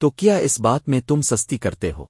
تو کیا اس بات میں تم سستی کرتے ہو؟